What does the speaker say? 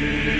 Yeah.